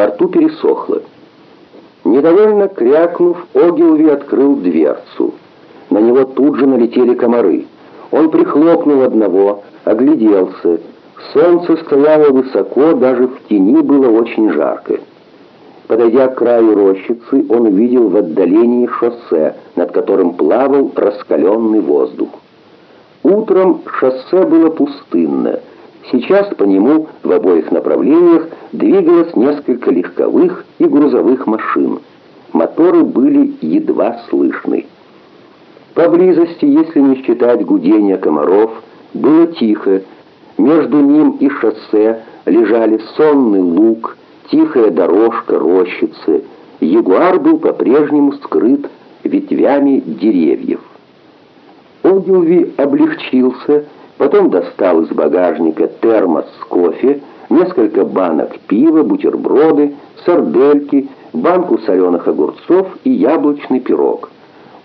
Во рту пересохло. Недовольно крякнув, Огилви открыл дверцу. На него тут же налетели комары. Он прихлопнул одного, огляделся. Солнце стояло высоко, даже в тени было очень жарко. Подойдя к краю рощицы, он увидел в отдалении шоссе, над которым плавал раскаленный воздух. Утром шоссе было пустынно. Сейчас по нему в обоих направлениях двигалось несколько легковых и грузовых машин. Моторы были едва слышны. Поблизости, если не считать гудения комаров, было тихо. Между ним и шоссе лежали сонный луг, тихая дорожка, рощицы. Ягуар был по-прежнему скрыт ветвями деревьев. Огилви облегчился, потом достал из багажника термос с кофе, несколько банок пива, бутерброды, сардельки, банку соленых огурцов и яблочный пирог.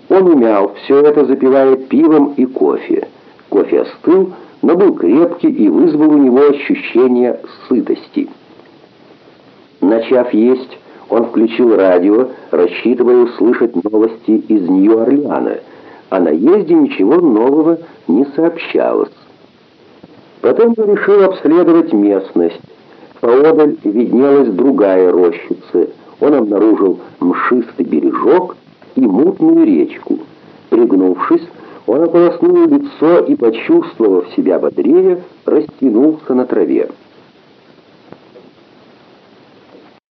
Он умял все это, запивая пивом и кофе. Кофе остыл, но был крепкий и вызвал у него ощущение сытости. Начав есть, он включил радио, рассчитывая услышать новости из Нью-Орлеана, а на езде ничего нового не сообщалось. Потом он решил обследовать местность. Поодаль виднелась другая рощица. Он обнаружил мшистый бережок и мутную речку. Пригнувшись, он ополоснул лицо и, почувствовав себя бодрее, растянулся на траве.